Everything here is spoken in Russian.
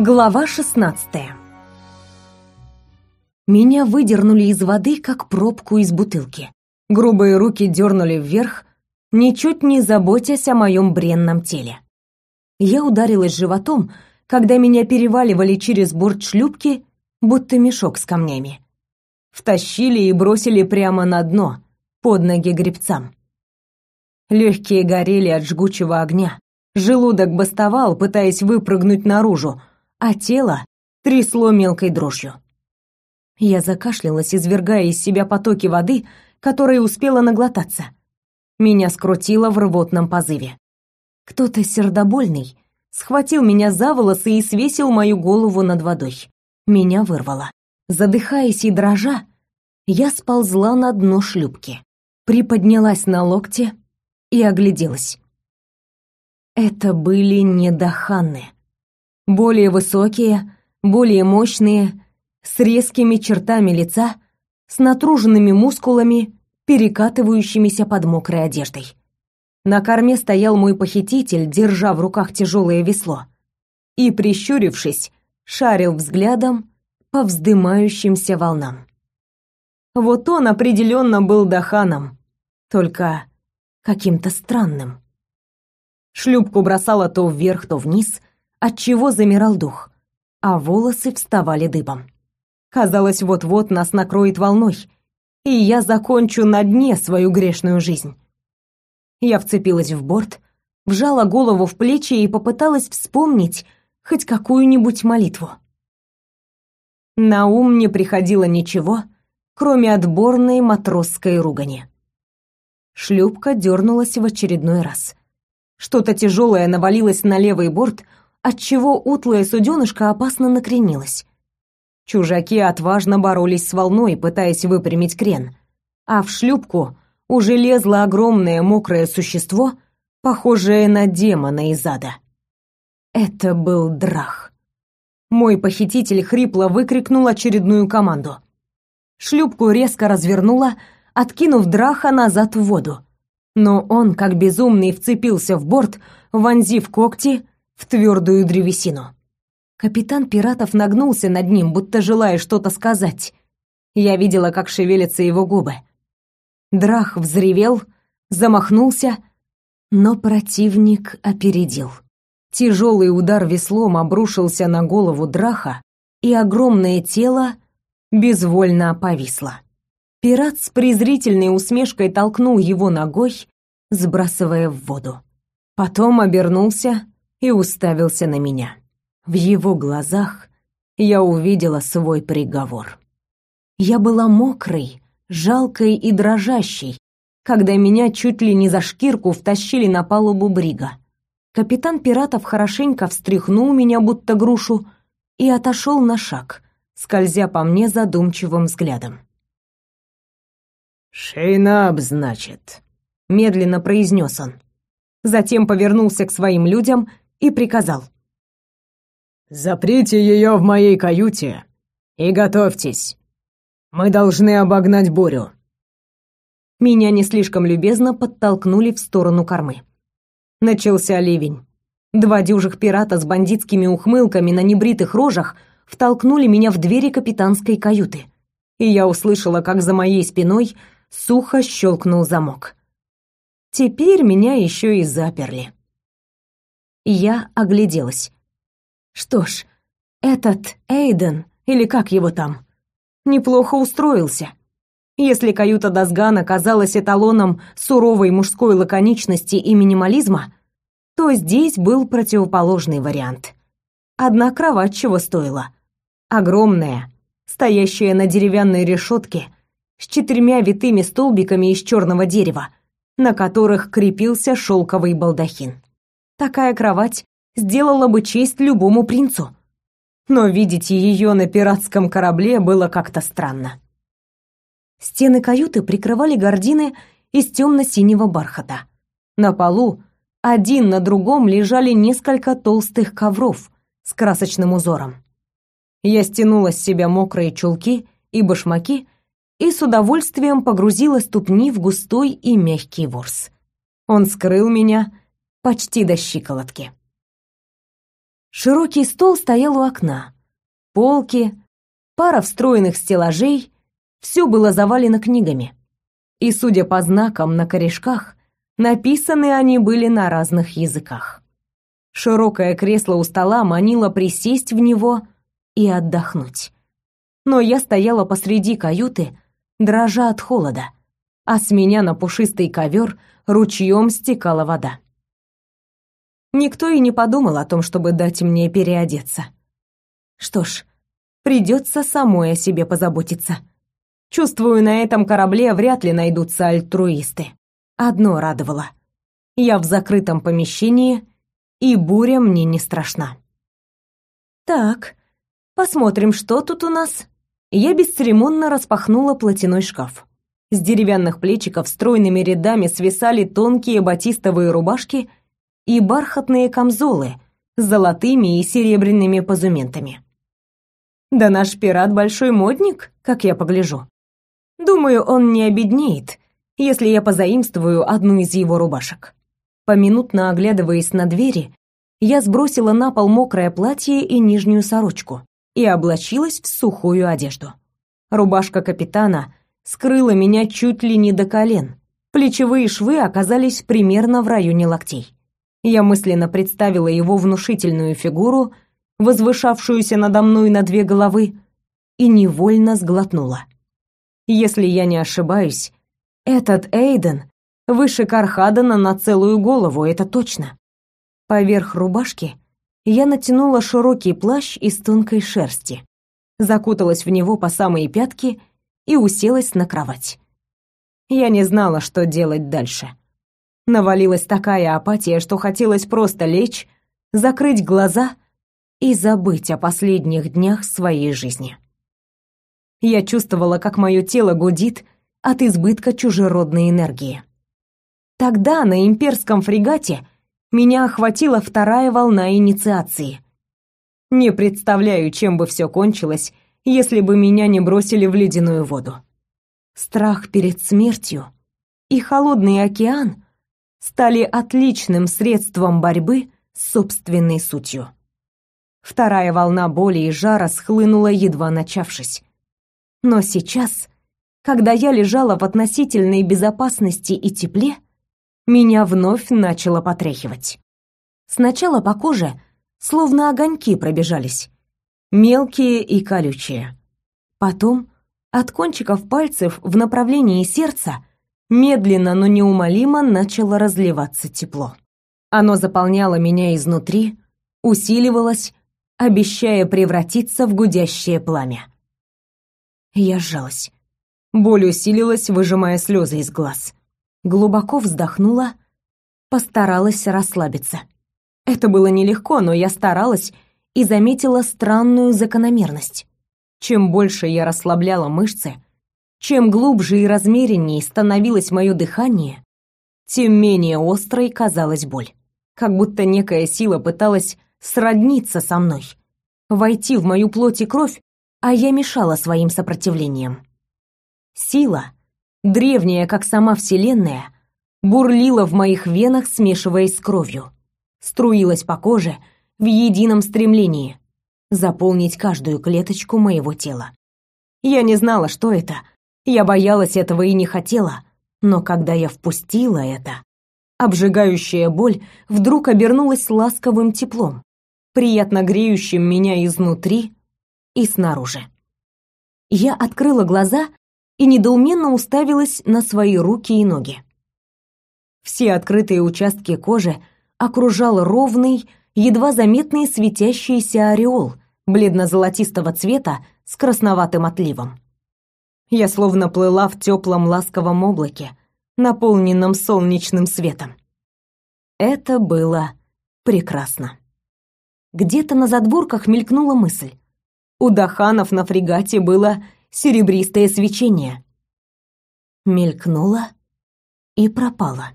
Глава 16 Меня выдернули из воды, как пробку из бутылки. Грубые руки дернули вверх, ничуть не заботясь о моем бренном теле. Я ударилась животом, когда меня переваливали через борт шлюпки, будто мешок с камнями. Втащили и бросили прямо на дно, под ноги гребцам. Легкие горели от жгучего огня, желудок бастовал, пытаясь выпрыгнуть наружу, а тело трясло мелкой дрожью. Я закашлялась, извергая из себя потоки воды, которые успела наглотаться. Меня скрутило в рвотном позыве. Кто-то сердобольный схватил меня за волосы и свесил мою голову над водой. Меня вырвало. Задыхаясь и дрожа, я сползла на дно шлюпки, приподнялась на локте и огляделась. Это были недоханны. Более высокие, более мощные, с резкими чертами лица, с натруженными мускулами, перекатывающимися под мокрой одеждой. На корме стоял мой похититель, держа в руках тяжелое весло, и, прищурившись, шарил взглядом по вздымающимся волнам. Вот он определенно был Даханом, только каким-то странным. Шлюпку бросало то вверх, то вниз, отчего замирал дух, а волосы вставали дыбом. Казалось, вот-вот нас накроет волной, и я закончу на дне свою грешную жизнь. Я вцепилась в борт, вжала голову в плечи и попыталась вспомнить хоть какую-нибудь молитву. На ум не приходило ничего, кроме отборной матросской ругани. Шлюпка дернулась в очередной раз. Что-то тяжелое навалилось на левый борт, отчего утлая суденышко опасно накренилось. Чужаки отважно боролись с волной, пытаясь выпрямить крен, а в шлюпку уже лезло огромное мокрое существо, похожее на демона из ада. Это был Драх. Мой похититель хрипло выкрикнул очередную команду. Шлюпку резко развернула, откинув Драха назад в воду. Но он, как безумный, вцепился в борт, вонзив когти в твердую древесину. Капитан пиратов нагнулся над ним, будто желая что-то сказать. Я видела, как шевелятся его губы. Драх взревел, замахнулся, но противник опередил. Тяжелый удар веслом обрушился на голову Драха, и огромное тело безвольно повисло. Пират с презрительной усмешкой толкнул его ногой, сбрасывая в воду. Потом обернулся и уставился на меня. В его глазах я увидела свой приговор. Я была мокрой, жалкой и дрожащей, когда меня чуть ли не за шкирку втащили на палубу брига. Капитан пиратов хорошенько встряхнул меня, будто грушу, и отошел на шаг, скользя по мне задумчивым взглядом. «Шейнаб, значит», — медленно произнес он. Затем повернулся к своим людям и приказал. «Заприте ее в моей каюте и готовьтесь. Мы должны обогнать бурю. Меня не слишком любезно подтолкнули в сторону кормы. Начался ливень. Два дюжих пирата с бандитскими ухмылками на небритых рожах втолкнули меня в двери капитанской каюты. И я услышала, как за моей спиной сухо щелкнул замок. Теперь меня еще и заперли. Я огляделась. Что ж, этот Эйден, или как его там, неплохо устроился. Если каюта Дасгана казалась эталоном суровой мужской лаконичности и минимализма, то здесь был противоположный вариант. Одна кровать чего стоила. Огромная, стоящая на деревянной решетке, с четырьмя витыми столбиками из черного дерева, на которых крепился шелковый балдахин. Такая кровать сделала бы честь любому принцу но видеть ее на пиратском корабле было как-то странно. Стены каюты прикрывали гардины из темно-синего бархата. На полу один на другом лежали несколько толстых ковров с красочным узором. Я стянула с себя мокрые чулки и башмаки и с удовольствием погрузила ступни в густой и мягкий ворс. Он скрыл меня почти до щиколотки. Широкий стол стоял у окна. Полки, пара встроенных стеллажей — все было завалено книгами. И, судя по знакам на корешках, написаны они были на разных языках. Широкое кресло у стола манило присесть в него и отдохнуть. Но я стояла посреди каюты, дрожа от холода, а с меня на пушистый ковер ручьем стекала вода. Никто и не подумал о том, чтобы дать мне переодеться. Что ж, придется самой о себе позаботиться. Чувствую, на этом корабле вряд ли найдутся альтруисты. Одно радовало. Я в закрытом помещении, и буря мне не страшна. Так, посмотрим, что тут у нас. Я бесцеремонно распахнула платяной шкаф. С деревянных плечиков стройными рядами свисали тонкие батистовые рубашки — и бархатные камзолы с золотыми и серебряными позументами. Да наш пират большой модник, как я погляжу. Думаю, он не обеднеет, если я позаимствую одну из его рубашек. Поминутно оглядываясь на двери, я сбросила на пол мокрое платье и нижнюю сорочку и облачилась в сухую одежду. Рубашка капитана скрыла меня чуть ли не до колен. Плечевые швы оказались примерно в районе локтей. Я мысленно представила его внушительную фигуру, возвышавшуюся надо мной на две головы, и невольно сглотнула. Если я не ошибаюсь, этот Эйден выше Кархадана на целую голову, это точно. Поверх рубашки я натянула широкий плащ из тонкой шерсти, закуталась в него по самые пятки и уселась на кровать. Я не знала, что делать дальше. Навалилась такая апатия, что хотелось просто лечь, закрыть глаза и забыть о последних днях своей жизни. Я чувствовала, как мое тело гудит от избытка чужеродной энергии. Тогда на имперском фрегате меня охватила вторая волна инициации. Не представляю, чем бы все кончилось, если бы меня не бросили в ледяную воду. Страх перед смертью и холодный океан стали отличным средством борьбы с собственной сутью. Вторая волна боли и жара схлынула, едва начавшись. Но сейчас, когда я лежала в относительной безопасности и тепле, меня вновь начало потряхивать. Сначала по коже словно огоньки пробежались, мелкие и колючие. Потом от кончиков пальцев в направлении сердца медленно, но неумолимо начало разливаться тепло. Оно заполняло меня изнутри, усиливалось, обещая превратиться в гудящее пламя. Я сжалась. Боль усилилась, выжимая слезы из глаз. Глубоко вздохнула, постаралась расслабиться. Это было нелегко, но я старалась и заметила странную закономерность. Чем больше я расслабляла мышцы, чем глубже и размереннее становилось мое дыхание, тем менее острой казалась боль. Как будто некая сила пыталась сродниться со мной, войти в мою плоть и кровь, а я мешала своим сопротивлением. Сила, древняя, как сама Вселенная, бурлила в моих венах, смешиваясь с кровью, струилась по коже в едином стремлении заполнить каждую клеточку моего тела. Я не знала, что это — я боялась этого и не хотела, но когда я впустила это, обжигающая боль вдруг обернулась ласковым теплом, приятно греющим меня изнутри и снаружи. Я открыла глаза и недоуменно уставилась на свои руки и ноги. Все открытые участки кожи окружал ровный, едва заметный светящийся ореол бледно-золотистого цвета с красноватым отливом. Я словно плыла в теплом ласковом облаке, наполненном солнечным светом. Это было прекрасно. Где-то на задворках мелькнула мысль. У Даханов на фрегате было серебристое свечение. Мелькнула и пропала.